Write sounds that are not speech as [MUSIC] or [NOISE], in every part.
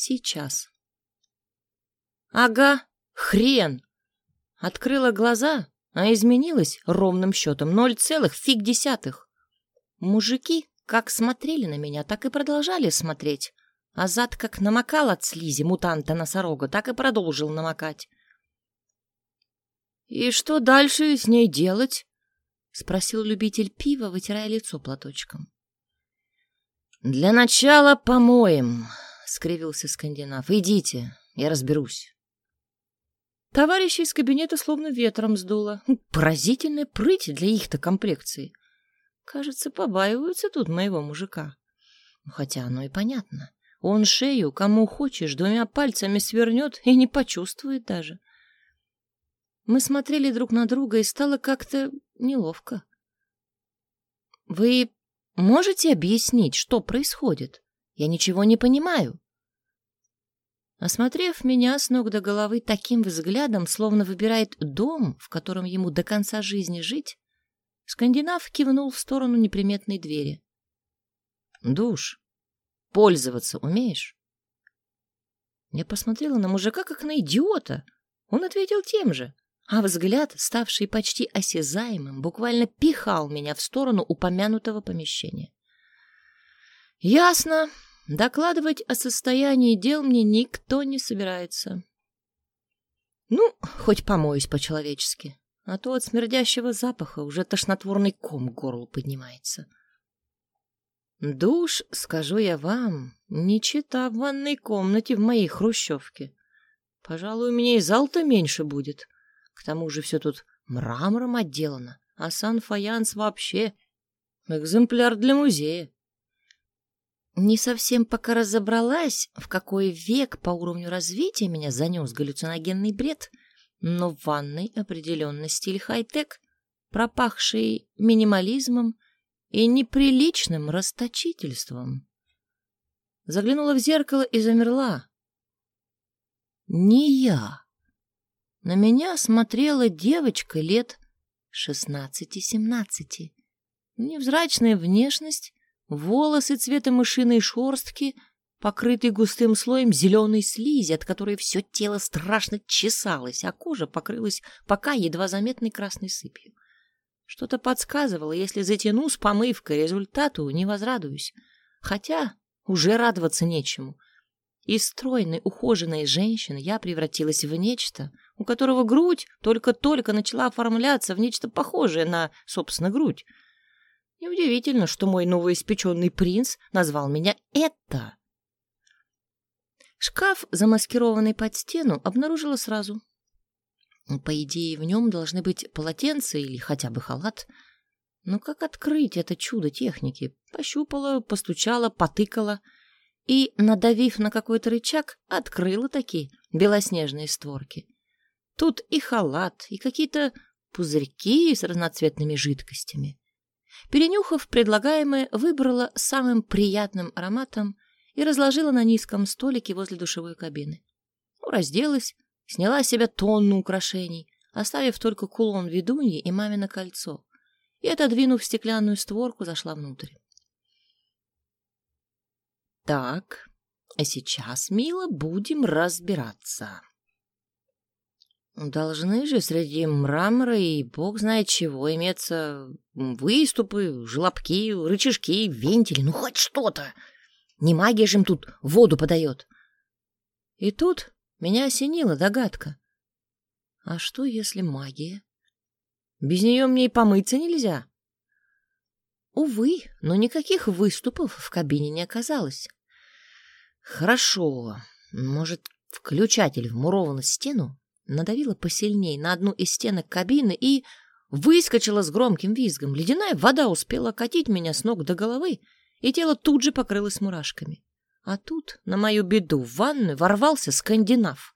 сейчас. Ага, хрен. Открыла глаза, а изменилась ровным счетом ноль целых фиг десятых. Мужики как смотрели на меня, так и продолжали смотреть. А зад как намокал от слизи мутанта-носорога, так и продолжил намокать. «И что дальше с ней делать?» — спросил любитель пива, вытирая лицо платочком. «Для начала помоем», — скривился скандинав. «Идите, я разберусь». Товарищи из кабинета словно ветром сдуло. Поразительная прыть для их-то комплекции. Кажется, побаиваются тут моего мужика. Хотя оно и понятно. Он шею, кому хочешь, двумя пальцами свернет и не почувствует даже. Мы смотрели друг на друга, и стало как-то неловко. «Вы можете объяснить, что происходит? Я ничего не понимаю». Осмотрев меня с ног до головы таким взглядом, словно выбирает дом, в котором ему до конца жизни жить, Скандинав кивнул в сторону неприметной двери. «Душ. Пользоваться умеешь?» Я посмотрела на мужика, как на идиота. Он ответил тем же, а взгляд, ставший почти осязаемым, буквально пихал меня в сторону упомянутого помещения. «Ясно. Докладывать о состоянии дел мне никто не собирается. Ну, хоть помоюсь по-человечески а то от смердящего запаха уже тошнотворный ком к горлу поднимается. Душ, скажу я вам, не чита в ванной комнате в моей хрущевке. Пожалуй, у меня и зал-то меньше будет. К тому же все тут мрамором отделано, а сан-фаянс вообще экземпляр для музея. Не совсем пока разобралась, в какой век по уровню развития меня занес галлюциногенный бред, но в ванной определенно стиль хай-тек, пропахший минимализмом и неприличным расточительством. Заглянула в зеркало и замерла. Не я. На меня смотрела девочка лет шестнадцати-семнадцати. Невзрачная внешность, волосы цвета мышиной шорстки — покрытый густым слоем зеленой слизи, от которой все тело страшно чесалось, а кожа покрылась пока едва заметной красной сыпью. Что-то подсказывало, если затяну с помывкой, результату не возрадуюсь. Хотя уже радоваться нечему. Из стройной, ухоженной женщины я превратилась в нечто, у которого грудь только-только начала оформляться в нечто похожее на, собственно, грудь. Неудивительно, что мой новоиспеченный принц назвал меня «это». Шкаф, замаскированный под стену, обнаружила сразу. По идее, в нем должны быть полотенца или хотя бы халат. Но как открыть это чудо техники? Пощупала, постучала, потыкала и, надавив на какой-то рычаг, открыла такие белоснежные створки. Тут и халат, и какие-то пузырьки с разноцветными жидкостями. Перенюхав предлагаемое, выбрала самым приятным ароматом и разложила на низком столике возле душевой кабины. Ну, разделась, сняла с себя тонну украшений, оставив только кулон ведуньи и мамино кольцо, и, отодвинув стеклянную створку, зашла внутрь. Так, а сейчас, мило, будем разбираться. Должны же среди мрамора и бог знает чего иметься выступы, желобки, рычажки, вентили, ну хоть что-то. Не магия же им тут воду подает. И тут меня осенила догадка. А что, если магия? Без нее мне и помыться нельзя. Увы, но никаких выступов в кабине не оказалось. Хорошо, может, включатель вмурован в стену? Надавила посильней на одну из стенок кабины и выскочила с громким визгом. Ледяная вода успела катить меня с ног до головы, и тело тут же покрылось мурашками. А тут, на мою беду, в ванную ворвался скандинав.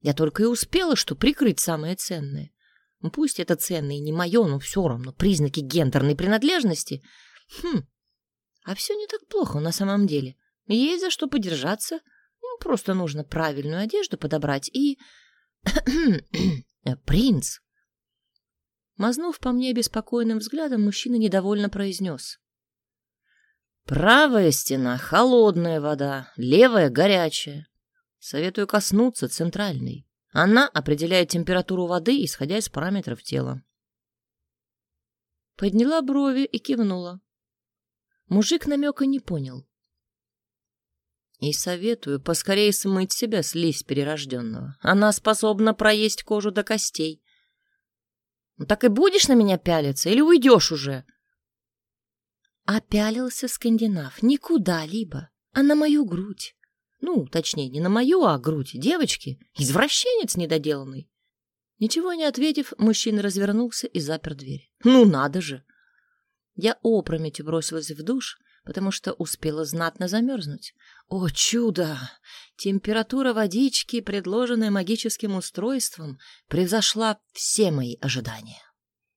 Я только и успела, что прикрыть самое ценное. Ну, пусть это ценное не мое, но все равно признаки гендерной принадлежности. Хм, а все не так плохо на самом деле. Есть за что подержаться. Ну, просто нужно правильную одежду подобрать и... [CLEARS THROAT] Принц! Мазнув по мне беспокойным взглядом, мужчина недовольно произнес. Правая стена — холодная вода, левая — горячая. Советую коснуться центральной. Она определяет температуру воды, исходя из параметров тела. Подняла брови и кивнула. Мужик намека не понял. И советую поскорее смыть себя с лись перерожденного. Она способна проесть кожу до костей. Ну, так и будешь на меня пялиться или уйдешь уже? Опялился скандинав никуда-либо, а на мою грудь. Ну, точнее, не на мою, а грудь девочки. Извращенец недоделанный. Ничего не ответив, мужчина развернулся и запер дверь. Ну, надо же! Я опрометью бросилась в душ, потому что успела знатно замерзнуть. О, чудо! Температура водички, предложенная магическим устройством, превзошла все мои ожидания.